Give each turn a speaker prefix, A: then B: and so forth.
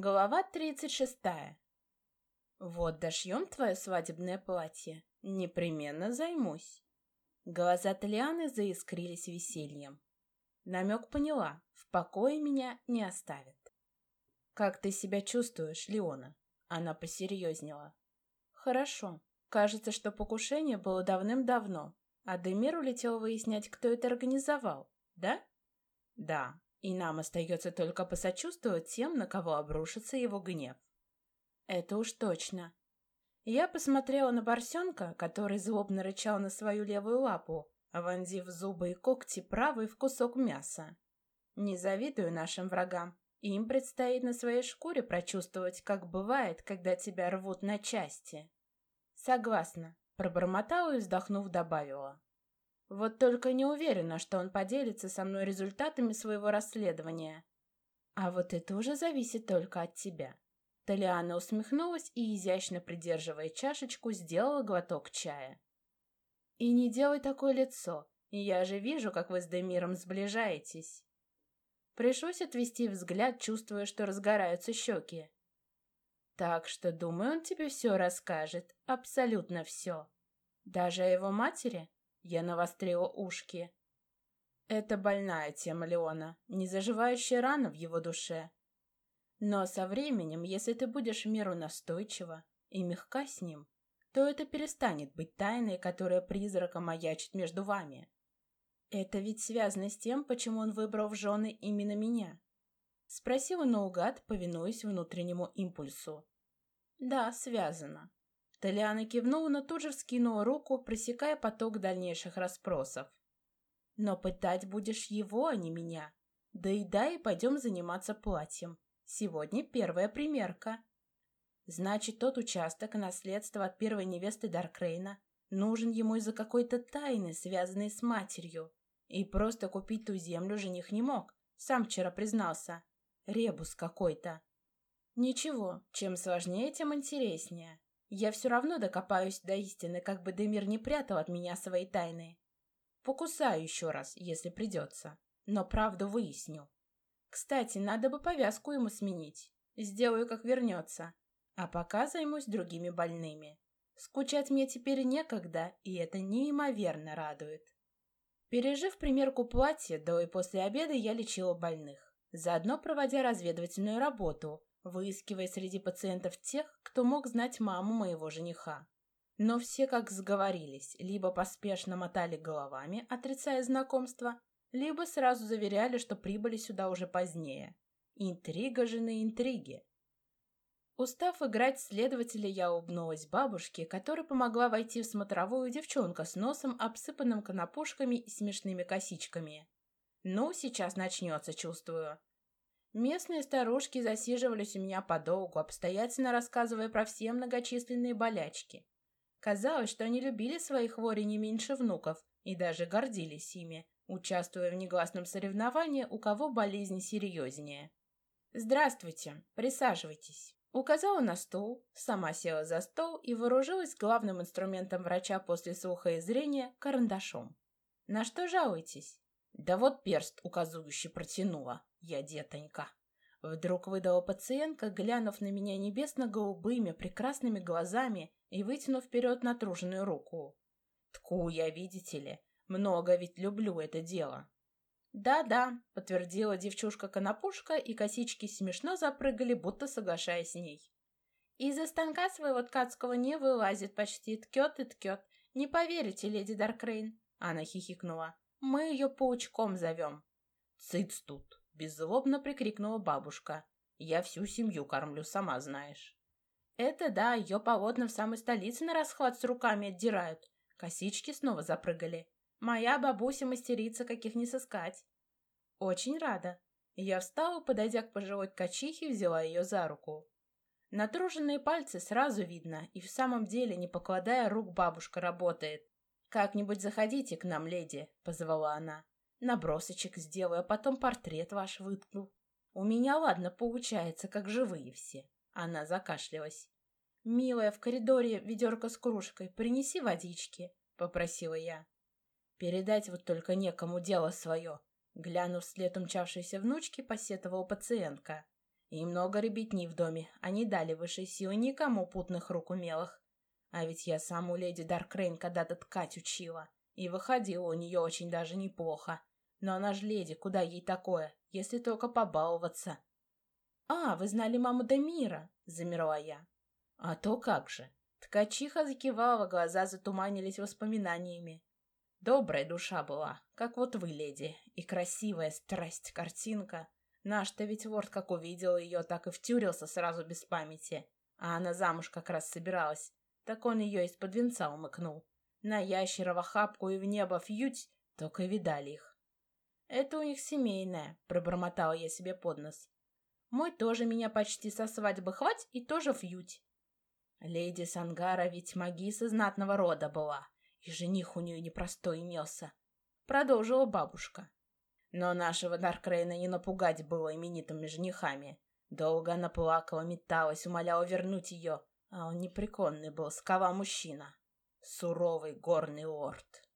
A: Глава тридцать шестая. Вот дошьем твое свадебное платье. Непременно займусь. Глаза Талианы заискрились весельем. Намек поняла, в покое меня не оставят. «Как ты себя чувствуешь, Леона?» Она посерьезнела. «Хорошо. Кажется, что покушение было давным-давно, а Демир улетел выяснять, кто это организовал, да?» «Да, и нам остается только посочувствовать тем, на кого обрушится его гнев». «Это уж точно. Я посмотрела на борсенка, который злобно рычал на свою левую лапу, вонзив зубы и когти правый в кусок мяса. Не завидую нашим врагам. Им предстоит на своей шкуре прочувствовать, как бывает, когда тебя рвут на части. Согласна, пробормотала и вздохнув добавила. Вот только не уверена, что он поделится со мной результатами своего расследования. А вот это уже зависит только от тебя. Талиана усмехнулась и, изящно придерживая чашечку, сделала глоток чая. «И не делай такое лицо. Я же вижу, как вы с Демиром сближаетесь». Пришлось отвести взгляд, чувствуя, что разгораются щеки. «Так что, думаю, он тебе все расскажет. Абсолютно все. Даже о его матери?» Я навострила ушки. «Это больная тема Леона, незаживающая рана в его душе. Но со временем, если ты будешь меру настойчива и мягка с ним, то это перестанет быть тайной, которая призраком маячит между вами. Это ведь связано с тем, почему он выбрал в жены именно меня. Спросила наугад, повинуясь внутреннему импульсу. Да, связано. Талиана кивнула, но тут же вскинула руку, пресекая поток дальнейших расспросов. Но пытать будешь его, а не меня. Да и да, и пойдем заниматься платьем. Сегодня первая примерка. Значит, тот участок наследства от первой невесты Даркрейна нужен ему из-за какой-то тайны, связанной с матерью. И просто купить ту землю жених не мог. Сам вчера признался. Ребус какой-то. Ничего, чем сложнее, тем интереснее. Я все равно докопаюсь до истины, как бы Демир не прятал от меня свои тайны. Покусаю еще раз, если придется, но правду выясню. Кстати, надо бы повязку ему сменить. Сделаю, как вернется. А пока займусь другими больными. Скучать мне теперь некогда, и это неимоверно радует. Пережив примерку платья, до и после обеда я лечила больных, заодно проводя разведывательную работу, выискивая среди пациентов тех, кто мог знать маму моего жениха. Но все как сговорились, либо поспешно мотали головами, отрицая знакомство, либо сразу заверяли, что прибыли сюда уже позднее. Интрига же на интриге. Устав играть следователя, я улыбнулась бабушке, которая помогла войти в смотровую девчонка с носом, обсыпанным конопушками и смешными косичками. Ну, сейчас начнется, чувствую. Местные старушки засиживались у меня подолгу, обстоятельно рассказывая про все многочисленные болячки. Казалось, что они любили своих хвори не меньше внуков и даже гордились ими, участвуя в негласном соревновании, у кого болезнь серьезнее. «Здравствуйте, присаживайтесь». Указала на стул, сама села за стол и вооружилась главным инструментом врача после слуха и зрения – карандашом. «На что жалуетесь?» «Да вот перст указывающий протянула, я детонька». Вдруг выдала пациентка, глянув на меня небесно-голубыми прекрасными глазами и вытянув вперед натруженную руку. «Тку я, видите ли, много ведь люблю это дело. «Да-да», — подтвердила девчушка-конопушка, и косички смешно запрыгали, будто соглашаясь с ней. «Из-за станка своего ткацкого не вылазит почти, ткет и ткет. Не поверите, леди Даркрейн», — она хихикнула. «Мы ее паучком зовем». «Цыц тут!» — беззлобно прикрикнула бабушка. «Я всю семью кормлю, сама знаешь». «Это да, ее полотна в самой столице на расхват с руками отдирают». Косички снова запрыгали. Моя бабуся мастерица, каких не сыскать. Очень рада. Я встала, подойдя к пожилой ткачихе, взяла ее за руку. Натруженные пальцы сразу видно, и в самом деле, не покладая рук, бабушка работает. «Как-нибудь заходите к нам, леди», — позвала она. «Набросочек сделаю, а потом портрет ваш выткну. У меня, ладно, получается, как живые все». Она закашлялась. «Милая, в коридоре ведерко с кружкой, принеси водички», — попросила я. Передать вот только некому дело свое. Глянув вслед умчавшейся внучки, посетовала пациентка. И много ребятни в доме, они дали высшей силы никому путных рук умелых. А ведь я сам у леди Даркрейн когда-то ткать учила, и выходила у нее очень даже неплохо. Но она ж леди, куда ей такое, если только побаловаться. «А, вы знали маму Дамира?» — замерла я. «А то как же!» Ткачиха закивала, глаза затуманились воспоминаниями. Добрая душа была, как вот вы, леди, и красивая страсть картинка. Наш-то ведь ворд как увидел ее, так и втюрился сразу без памяти. А она замуж как раз собиралась. Так он ее из-под венца умыкнул. На ящера в охапку и в небо фьють, только видали их. «Это у них семейное», — пробормотала я себе под нос. «Мой тоже меня почти со свадьбы хвать и тоже фьють». Леди Сангара ведь магиса знатного рода была, и жених у нее непростой имелся. Продолжила бабушка. Но нашего Даркрейна не напугать было именитыми женихами. Долго она плакала, металась, умоляла вернуть ее, а он непреклонный был, скова мужчина. Суровый горный лорд.